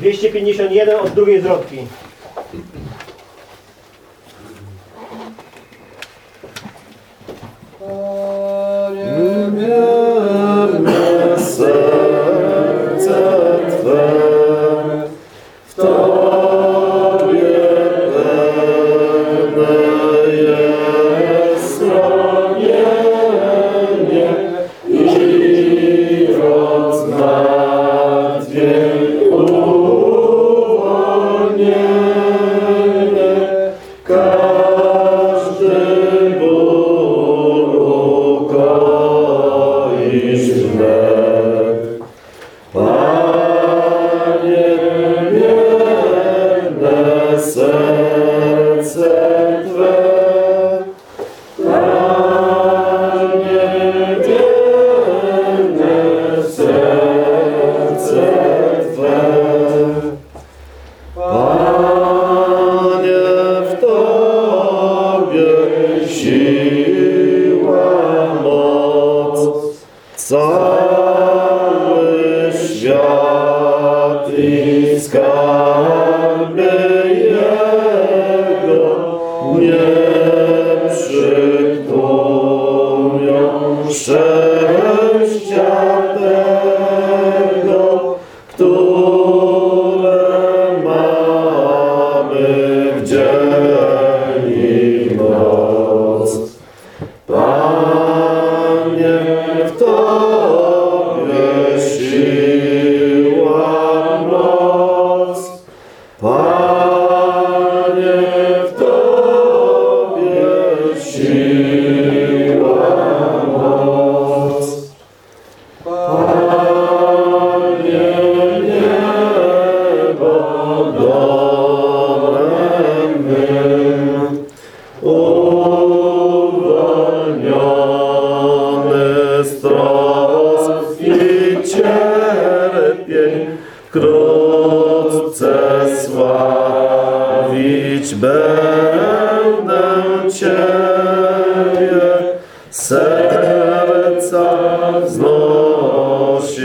251 od drugiej zwrotki. Niemierne is. Cały świat i skarby Jego nie przytłumią szczęścia tego, Panie, w Tobie siła, moc. Panie, niebo domem uwolniony z trosk i cierpień, wkrótce sławić będę Ciebie. Serca znosił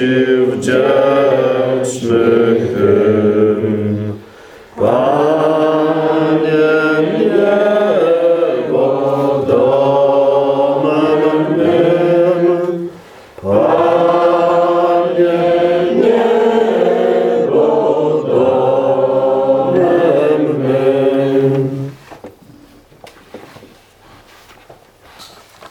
wdzięczny.